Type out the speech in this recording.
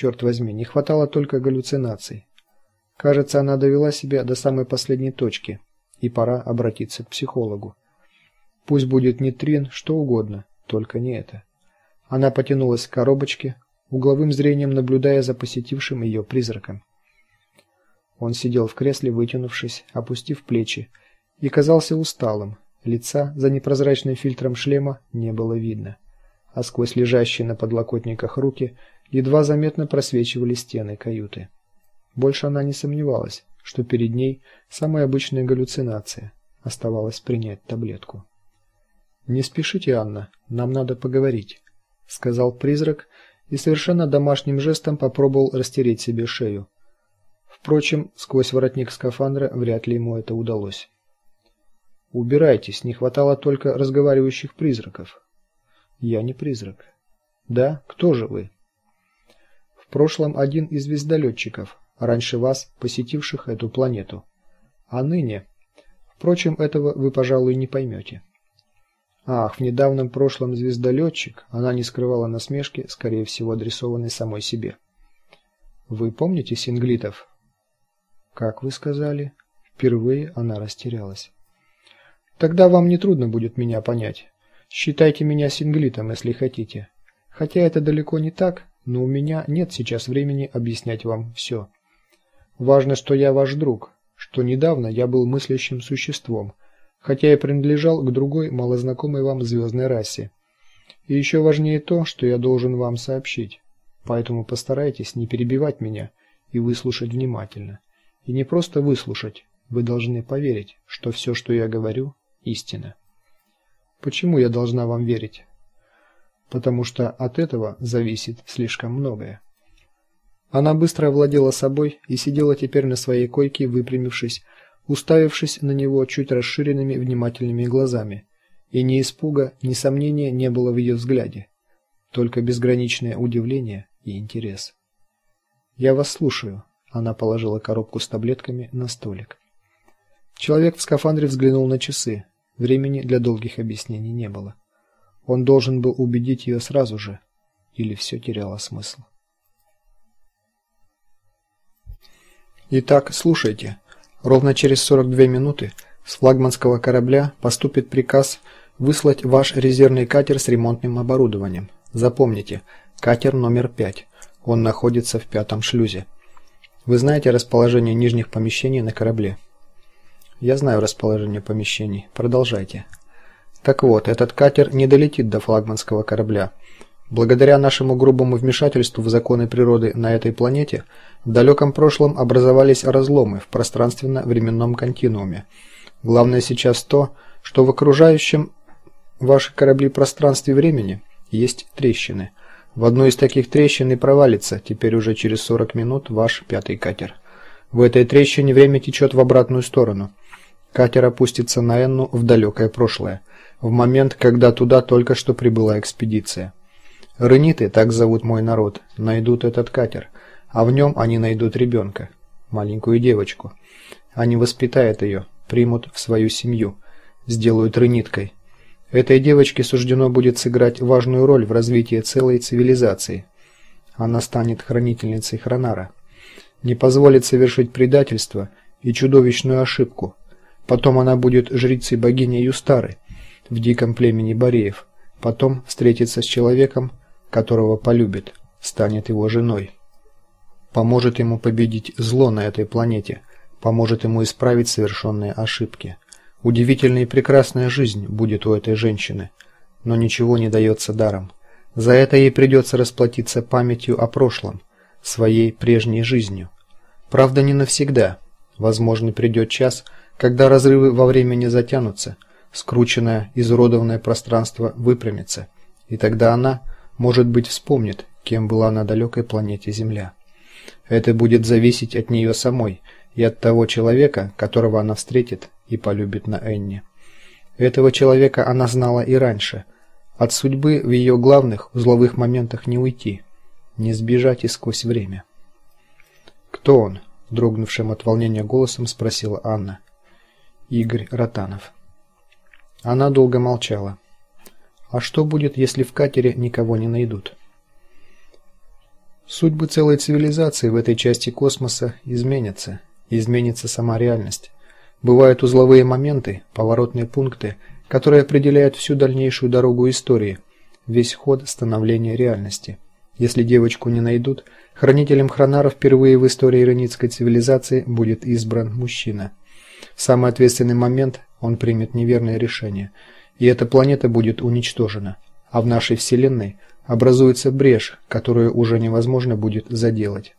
Черт возьми, не хватало только галлюцинаций. Кажется, она довела себя до самой последней точки, и пора обратиться к психологу. Пусть будет нитрин, что угодно, только не это. Она потянулась к коробочке, угловым зрением наблюдая за посетившим ее призраком. Он сидел в кресле, вытянувшись, опустив плечи, и казался усталым. Лица за непрозрачным фильтром шлема не было видно, а сквозь лежащие на подлокотниках руки едва заметно просвечивали стены каюты. Больше она не сомневалась, что перед ней самая обычная галлюцинация. Оставалось принять таблетку. Не спешите, Анна, нам надо поговорить, сказал призрак и совершенно домашним жестом попробовал растереть себе шею. Впрочем, сквозь воротник скафандра вряд ли ему это удалось. Убирайтесь, не хватало только разговаривающих призраков. Я не призрак. Да, кто же вы? В прошлом один из звездолетчиков, раньше вас посетивших эту планету. А ныне, впрочем, этого вы, пожалуй, не поймете. Ах, в недавнем прошлом звездолетчик, она не скрывала насмешки, скорее всего, адресованной самой себе. Вы помните синглитов? Как вы сказали? Впервые она растерялась. Тогда вам не трудно будет меня понять. Считайте меня синглитом, если хотите. Хотя это далеко не так, но у меня нет сейчас времени объяснять вам все. Важно, что я ваш друг, что недавно я был мыслящим существом, хотя и принадлежал к другой малознакомой вам звездной расе. И еще важнее то, что я должен вам сообщить. Поэтому постарайтесь не перебивать меня и выслушать внимательно. И не просто выслушать, вы должны поверить, что все, что я говорю, истина. Почему я должна вам верить? Потому что от этого зависит слишком многое. Она быстро овладела собой и сидела теперь на своей койке, выпрямившись, уставившись на него чуть расширенными внимательными глазами. И ни испуга, ни сомнения не было в ее взгляде, только безграничное удивление и интерес. "Я вас слушаю", она положила коробку с таблетками на столик. Человек в скафандре взглянул на часы. Времени для долгих объяснений не было. Он должен был убедить ее сразу же, или все теряло смысл. Итак, слушайте. Ровно через 42 минуты с флагманского корабля поступит приказ выслать ваш резервный катер с ремонтным оборудованием. Запомните, катер номер 5. Он находится в пятом шлюзе. Вы знаете расположение нижних помещений на корабле? Я знаю расположение помещений. Продолжайте. Так вот, этот катер не долетит до флагманского корабля. Благодаря нашему грубому вмешательству в законы природы на этой планете в далеком прошлом образовались разломы в пространственно-временном континууме. Главное сейчас то, что в окружающем ваши корабли пространстве времени есть трещины. В одну из таких трещин и провалится теперь уже через 40 минут ваш пятый катер. В этой трещине время течет в обратную сторону. Катер опустится на Энну в далекое прошлое в момент, когда туда только что прибыла экспедиция. Рениты, так зовут мой народ, найдут этот катер, а в нем они найдут ребенка, маленькую девочку. Они воспитают ее, примут в свою семью, сделают рениткой. Этой девочке суждено будет сыграть важную роль в развитии целой цивилизации. Она станет хранительницей Хронара. Не позволит совершить предательство и чудовищную ошибку. Потом она будет жрицей богини Юстары в диком племени Бореев, потом встретится с человеком, которого полюбит, станет его женой. Поможет ему победить зло на этой планете, поможет ему исправить совершенные ошибки. Удивительная и прекрасная жизнь будет у этой женщины, но ничего не дается даром. За это ей придется расплатиться памятью о прошлом, своей прежней жизнью. Правда, не навсегда. Возможно, придет час, когда разрывы во времени затянутся, скрученное, изуродованное пространство выпрямится, и тогда она, может быть, вспомнит, кем была на далекой планете Земля. Это будет зависеть от нее самой и от того человека, которого она встретит и полюбит на Энне. Этого человека она знала и раньше. От судьбы в ее главных узловых моментах не уйти, не сбежать и сквозь время. Кто он? дрогнувшим от волнения голосом спросила Анна. Игорь Ротанов. Она долго молчала. А что будет, если в катере никого не найдут? Судьбы целой цивилизации в этой части космоса изменятся, изменится сама реальность. Бывают узловые моменты, поворотные пункты, которые определяют всю дальнейшую дорогу истории, весь ход становления реальности. Если девочку не найдут, хранителем хронаров впервые в истории иронитской цивилизации будет избран мужчина. В самый ответственный момент он примет неверное решение, и эта планета будет уничтожена, а в нашей вселенной образуется брешь, которую уже невозможно будет заделать.